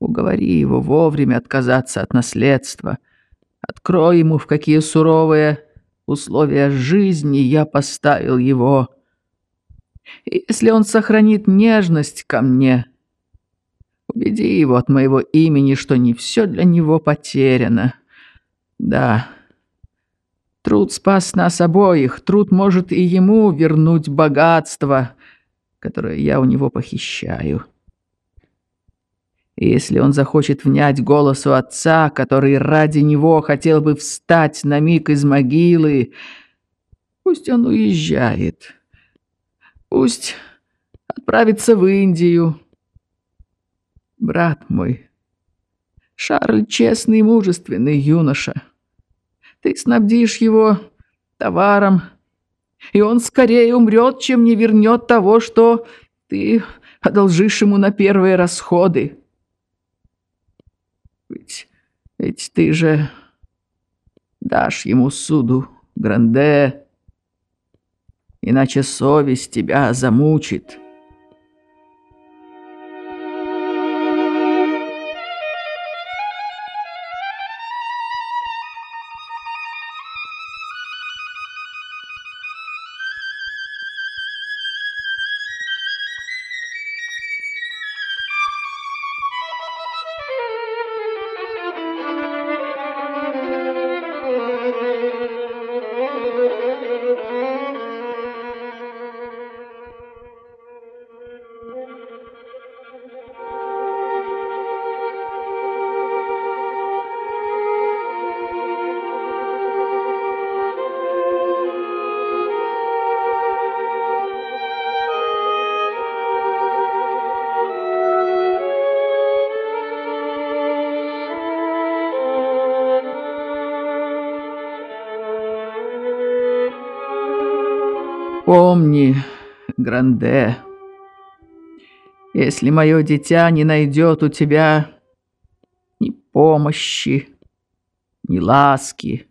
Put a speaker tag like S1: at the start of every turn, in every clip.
S1: Уговори его вовремя отказаться от наследства. Открой ему, в какие суровые условия жизни я поставил его. И если он сохранит нежность ко мне, убеди его от моего имени, что не все для него потеряно. Да, труд спас нас обоих, труд может и ему вернуть богатство, которое я у него похищаю. Если он захочет внять голосу отца, который ради него хотел бы встать на миг из могилы, пусть он уезжает. Пусть отправится в Индию. Брат мой, Шарль честный и мужественный юноша. Ты снабдишь его товаром, и он скорее умрет, чем не вернет того, что ты одолжишь ему на первые расходы. Ведь, ведь ты же дашь ему суду, Гранде, иначе совесть тебя замучит». Помни, Гранде, если мое дитя не найдет у тебя ни помощи, ни ласки,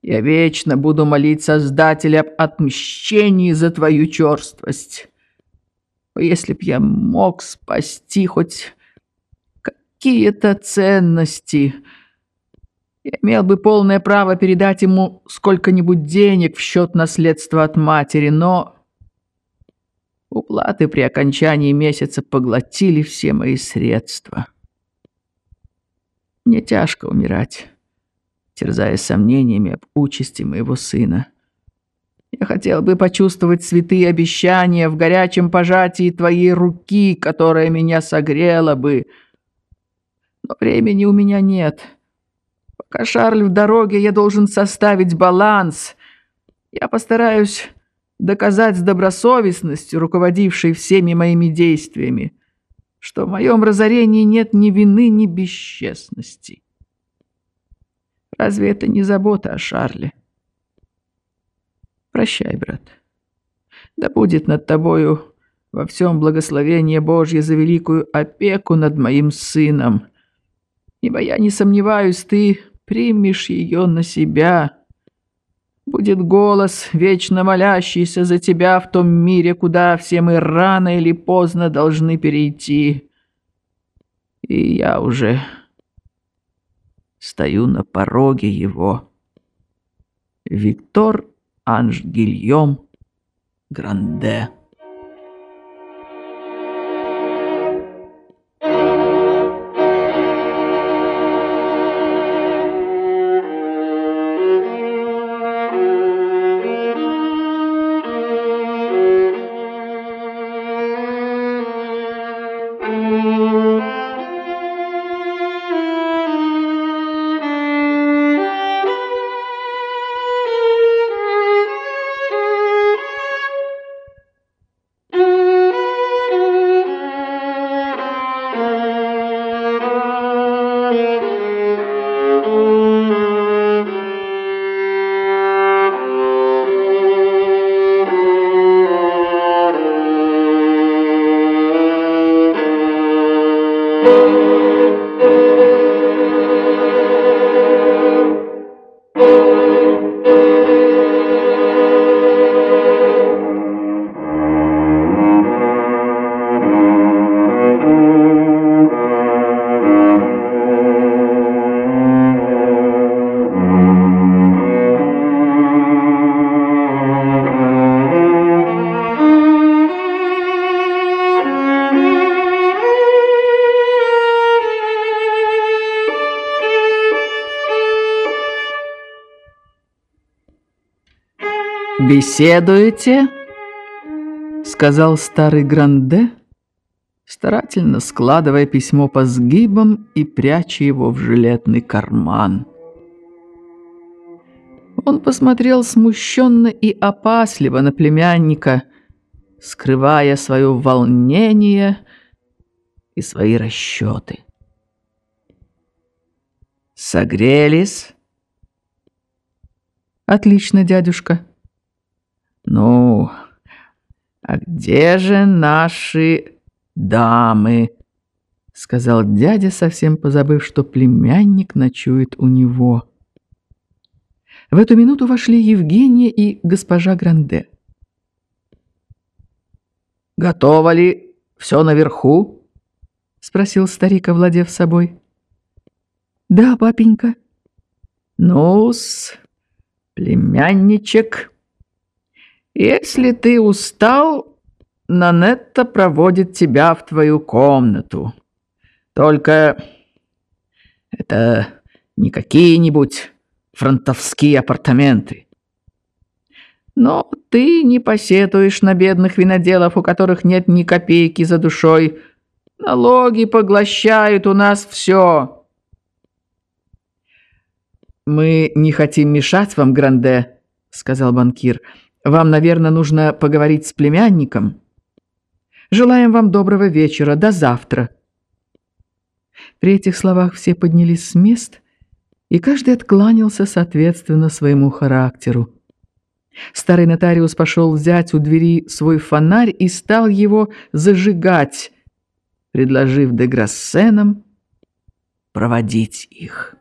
S1: я вечно буду молить Создателя об отмщении за твою черствость. Если б я мог спасти хоть какие-то ценности, я имел бы полное право передать ему сколько-нибудь денег в счет наследства от матери, но уплаты при окончании месяца поглотили все мои средства. Мне тяжко умирать, терзая сомнениями об участи моего сына. Я хотел бы почувствовать святые обещания в горячем пожатии твоей руки, которая меня согрела бы. Но времени у меня нет — Пока Шарль в дороге, я должен составить баланс. Я постараюсь доказать с добросовестностью, руководившей всеми моими действиями, что в моем разорении нет ни вины, ни бесчестности. Разве это не забота о Шарле? Прощай, брат. Да будет над тобою во всем благословение Божье за великую опеку над моим сыном. Ибо я не сомневаюсь, ты примешь ее на себя. Будет голос, вечно молящийся за тебя в том мире, куда все мы рано или поздно должны перейти. И я уже стою на пороге его. Виктор Анж Гильем Гранде беседуете?» — сказал старый Гранде, старательно складывая письмо по сгибам и пряча его в жилетный карман. Он посмотрел смущенно и опасливо на племянника, скрывая свое волнение и свои расчеты. «Согрелись?» «Отлично, дядюшка». «Ну, а где же наши дамы?» Сказал дядя, совсем позабыв, что племянник ночует у него. В эту минуту вошли Евгения и госпожа Гранде.
S2: «Готово ли все наверху?» — спросил старик, овладев собой.
S1: «Да, папенька».
S2: «Ну-с, племянничек, если ты устал, Нанетта проводит тебя в твою комнату. Только это не какие-нибудь фронтовские апартаменты. Но ты не посетуешь на бедных виноделов, у которых нет ни копейки за душой. Налоги поглощают у нас все.
S1: «Мы не хотим мешать вам, Гранде», — сказал банкир. «Вам, наверное, нужно поговорить с племянником. Желаем вам доброго вечера. До завтра». При этих словах все поднялись с мест и каждый откланялся соответственно своему характеру. Старый нотариус пошел взять у двери свой фонарь и стал его зажигать, предложив Деграссенам проводить их.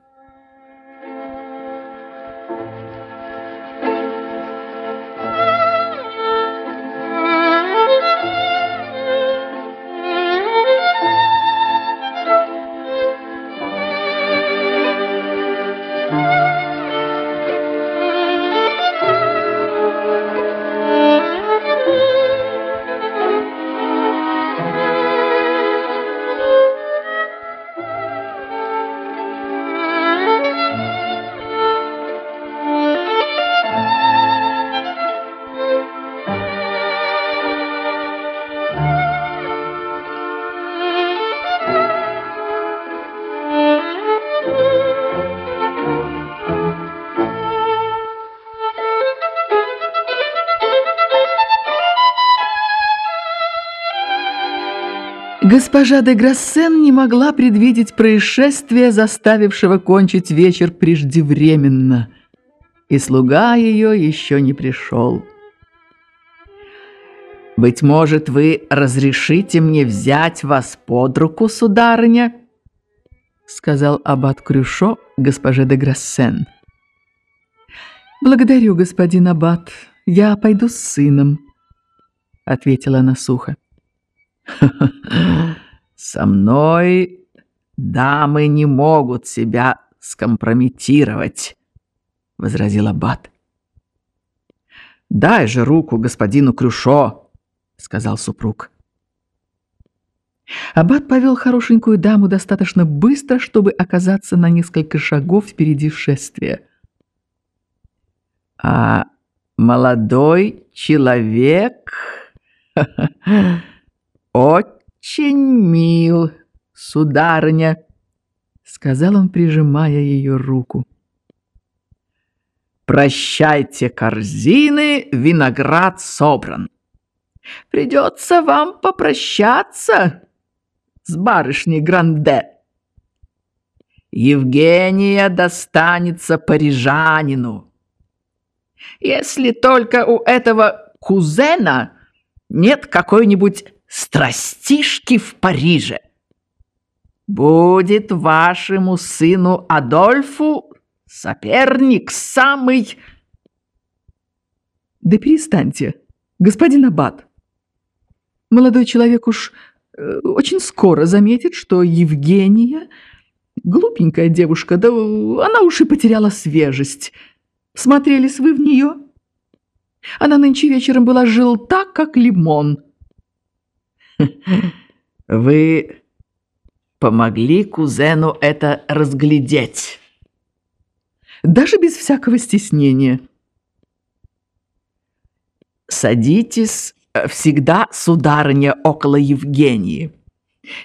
S1: Госпожа де Грассен не могла предвидеть происшествия, заставившего кончить вечер преждевременно, и слуга ее еще не пришел. «Быть может, вы разрешите мне взять вас под руку, сударыня?» сказал аббат Крюшо госпоже де Грассен. «Благодарю, господин аббат, я пойду с сыном», — ответила она сухо.
S2: Со мной дамы не могут себя скомпрометировать, возразил аббат. Дай же руку господину Крюшо, сказал супруг.
S1: Аббат повел хорошенькую даму достаточно быстро, чтобы оказаться на несколько шагов впереди шествия.
S2: А молодой человек «Очень мил, сударыня», — сказал он, прижимая ее руку. «Прощайте корзины, виноград собран. Придется вам попрощаться с барышней Гранде. Евгения достанется парижанину. Если только у этого кузена нет какой-нибудь страстишки в Париже. Будет вашему сыну Адольфу соперник самый...
S1: Да перестаньте, господин Аббат. Молодой человек уж э, очень скоро заметит, что Евгения глупенькая девушка, да она уж и потеряла свежесть. Смотрелись вы в нее? Она нынче вечером была желта, как лимон.
S2: Вы помогли кузену это разглядеть.
S1: Даже без всякого стеснения. садитесь э, всегда, сударыня, около Евгении.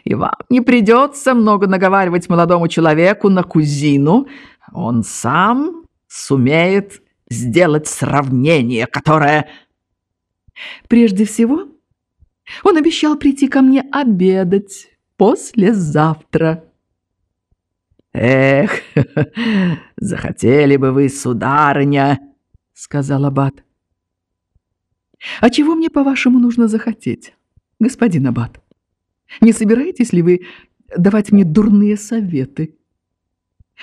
S1: И вам не придется много наговаривать молодому человеку на кузину. Он сам сумеет сделать сравнение, которое...
S2: Прежде всего, он обещал прийти ко мне обедать послезавтра.
S1: «Эх, захотели бы вы, сударыня!» — сказал Аббат.
S2: «А чего мне, по-вашему, нужно захотеть, господин Аббат? Не собираетесь ли вы давать мне дурные советы?»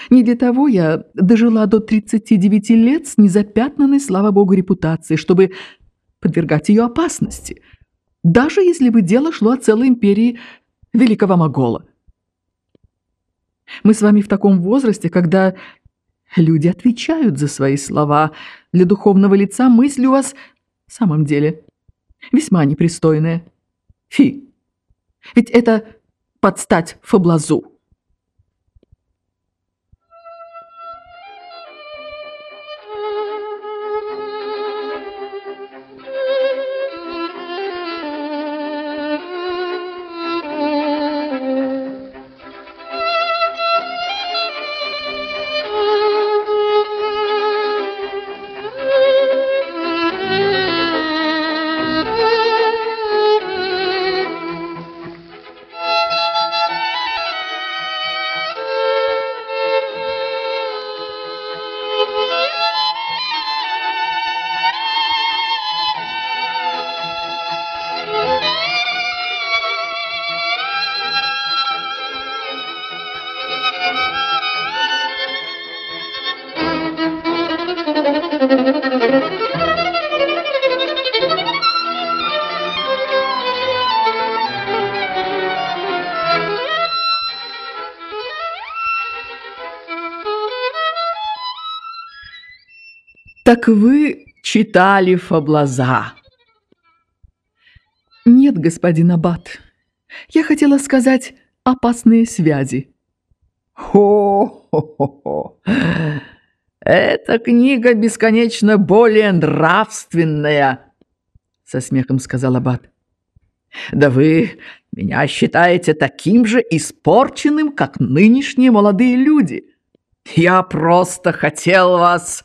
S2: Не для того я дожила до 39 лет с незапятнанной, слава богу, репутацией, чтобы подвергать ее опасности, даже если бы дело шло о целой империи великого Могола. Мы с вами в таком возрасте, когда люди отвечают за свои слова. Для духовного лица мысль у вас в самом деле весьма непристойная. Фи! Ведь это подстать фаблазу. Так вы читали Фаблаза? Нет, господин Аббат. Я хотела сказать опасные связи.
S1: Хо-хо-хо! Эта книга бесконечно более нравственная, со смехом сказал Аббат. Да вы меня считаете таким же испорченным, как нынешние молодые люди. Я просто хотел вас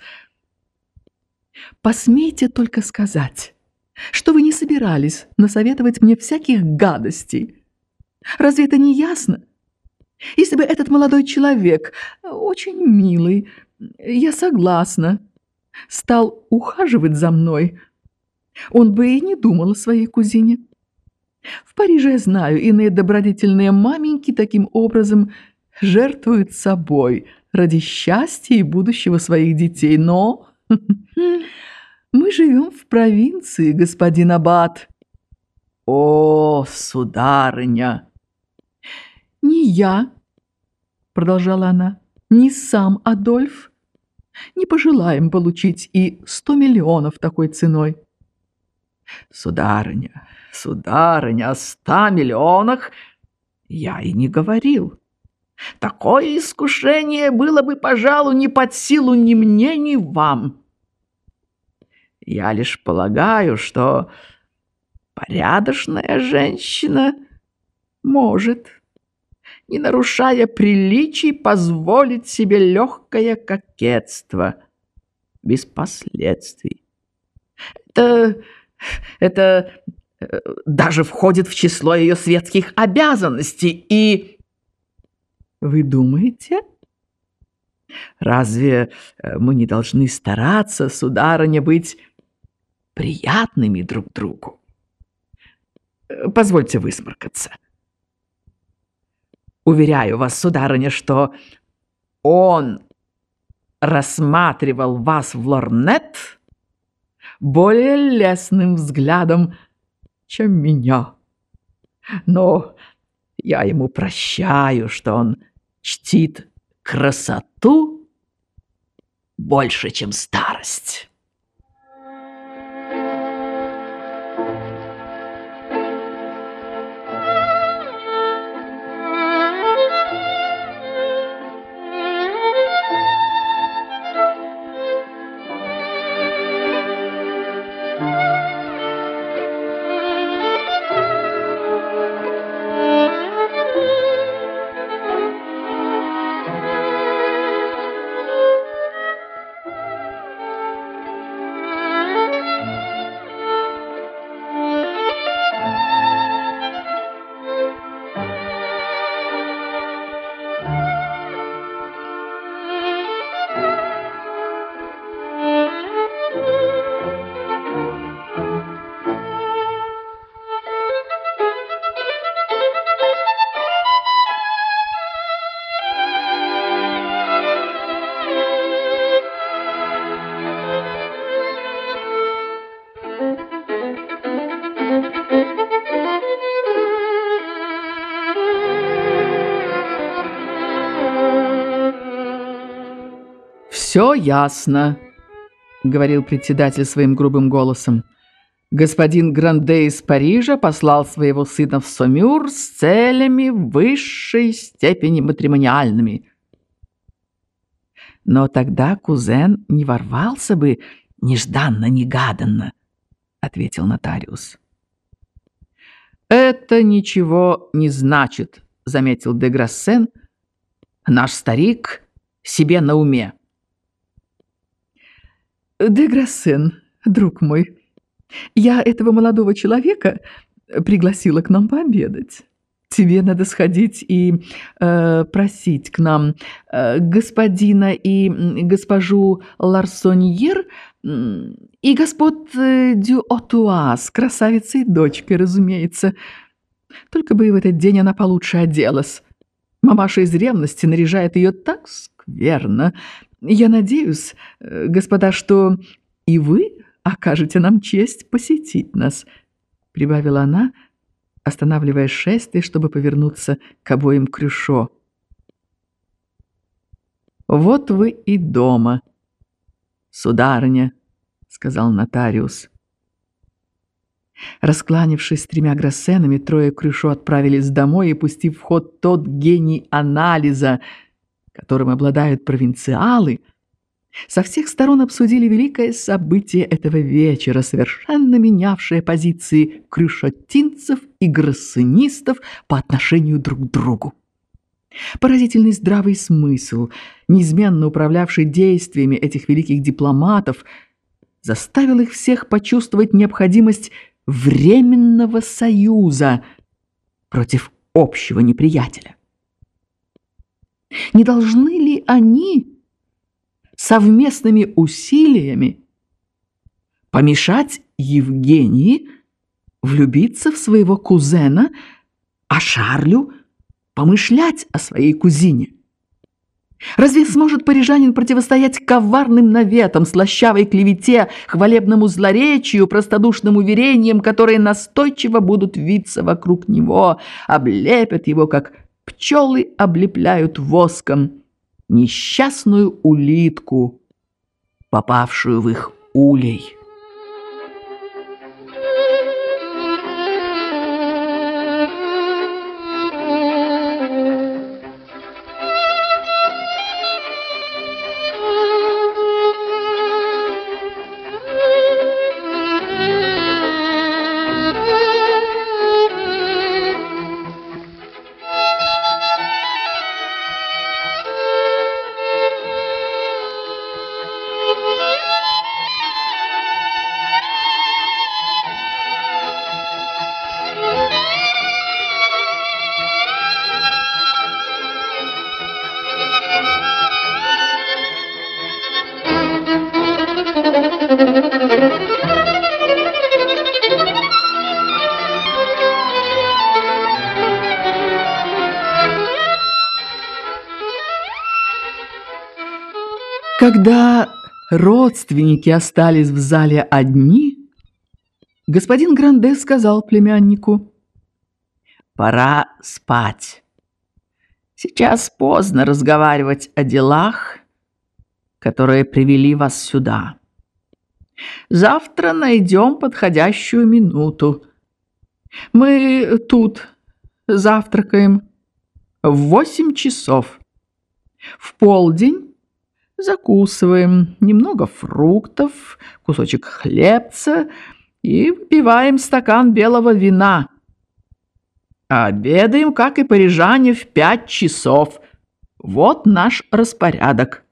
S2: Посмейте только сказать, что вы не собирались насоветовать мне всяких гадостей. Разве это не ясно? Если бы этот молодой человек, очень милый, я согласна, стал ухаживать за мной, он бы и не думал о своей кузине. В Париже я знаю, иные добродетельные маменьки таким образом жертвуют собой ради счастья и будущего своих детей, но Мы живем в провинции, господин Аббат.
S1: О, сударыня!
S2: Не я, продолжала она, не сам Адольф. Не пожелаем получить и сто миллионов такой ценой.
S1: Сударыня, сударыня, о ста миллионах я и не говорил. Такое искушение было бы, пожалуй, не под силу ни мне, ни вам. Я лишь полагаю, что порядочная женщина может, не нарушая приличий, позволить себе легкое кокетство без последствий. Это, это э, даже входит в число ее светских обязанностей и...
S2: Вы думаете?
S1: Разве э, мы не должны стараться, сударыня, быть приятными друг другу. Э, позвольте высморкаться. Уверяю вас, сударыня, что он рассматривал вас в лорнет более лестным взглядом, чем меня. Но я ему прощаю, что он чтит красоту больше, чем старость.
S2: «Все ясно», — говорил председатель своим грубым голосом. «Господин Гранде из Парижа послал своего сына в Сомюр с целями высшей степени матримониальными». «Но тогда кузен не ворвался бы нежданно-негаданно», — ответил нотариус. «Это ничего не значит», — заметил Деграссен. «Наш старик себе на уме». «Деграссен, друг мой, я этого молодого человека пригласила к нам пообедать. Тебе надо сходить и э, просить к нам э, господина и госпожу Ларсоньер и господ э, Дю Отуа с красавицей дочкой, разумеется. Только бы и в этот день она получше оделась. Мамаша из ревности наряжает ее так скверно, я надеюсь, э, господа, что и вы окажете нам честь посетить нас», — прибавила она, останавливая шествие, чтобы повернуться к обоим крюшо. «Вот вы и дома, сударыня», — сказал нотариус. Раскланившись с тремя гроссенами, трое крюшо отправились домой и, пустив в ход тот гений анализа — которым обладают провинциалы, со всех сторон обсудили великое событие этого вечера, совершенно менявшее позиции крюшотинцев и гроссинистов по отношению друг к другу. Поразительный здравый смысл, неизменно управлявший действиями этих великих дипломатов, заставил их всех почувствовать необходимость временного союза против общего неприятеля. Не должны ли они совместными усилиями помешать Евгении влюбиться в своего кузена, а Шарлю помышлять о своей кузине? Разве сможет парижанин противостоять коварным наветам, слащавой клевете, хвалебному злоречию, простодушным уверениям, которые настойчиво будут виться вокруг него, облепят его, как пчелы облепляют воском несчастную улитку, попавшую в их улей. Когда родственники остались в зале одни, господин Гранде сказал племяннику, «Пора спать. Сейчас поздно разговаривать о делах, которые привели вас сюда. Завтра найдем подходящую минуту. Мы тут завтракаем в восемь часов. В полдень закусываем немного фруктов, кусочек хлебца и выпиваем стакан белого вина. Обедаем, как и парижане, в пять часов. Вот наш распорядок.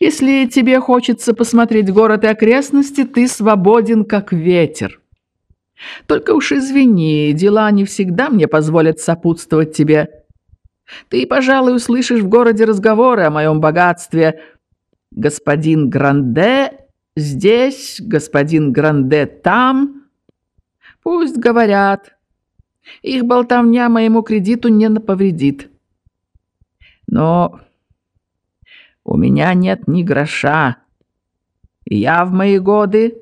S2: Если тебе хочется посмотреть город и окрестности, ты свободен, как ветер. Только уж извини, дела не всегда мне позволят сопутствовать тебе. Ты, пожалуй, услышишь в городе разговоры о моем богатстве. Господин Гранде здесь, господин Гранде там. Пусть говорят. Их болтовня моему кредиту не повредит. Но у меня нет ни гроша. Я в мои годы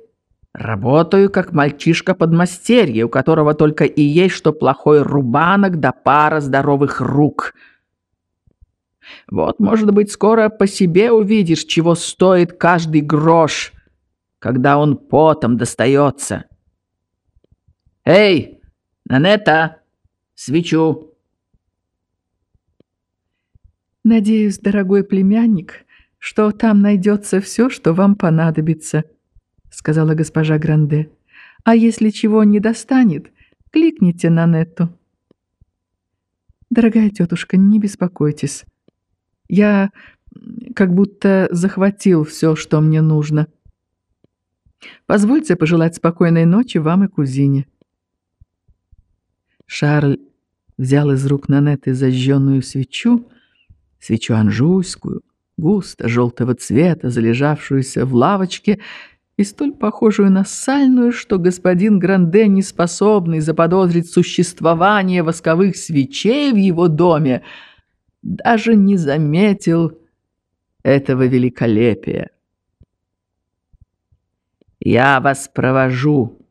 S2: работаю как мальчишка подмастерье, у которого только и есть что плохой рубанок да пара здоровых рук.
S1: Вот, может быть, скоро по себе увидишь, чего стоит каждый грош, когда он потом достается. Эй, Нанета, свечу!»
S2: «Надеюсь, дорогой племянник, что там найдется все, что вам понадобится», — сказала госпожа Гранде. «А если чего не достанет, кликните на Нетту». «Дорогая тетушка, не беспокойтесь. Я как будто захватил все, что мне нужно. Позвольте пожелать спокойной ночи вам и кузине». Шарль взял из рук Нанетты зажженную свечу, свечу анжуйскую, густо желтого цвета, залежавшуюся в лавочке и столь похожую на сальную, что господин Гранде, не способный заподозрить существование восковых свечей в его доме, даже не заметил этого великолепия.
S1: «Я вас провожу»,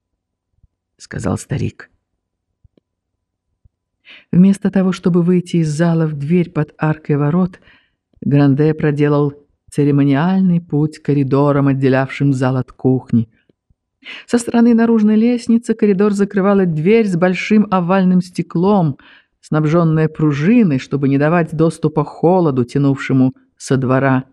S1: — сказал старик.
S2: Вместо того, чтобы выйти из зала в дверь под аркой ворот, Гранде проделал церемониальный путь коридором, отделявшим зал от кухни. Со стороны наружной лестницы коридор закрывала дверь с большим овальным стеклом, снабженная пружиной, чтобы не давать доступа холоду, тянувшему со двора.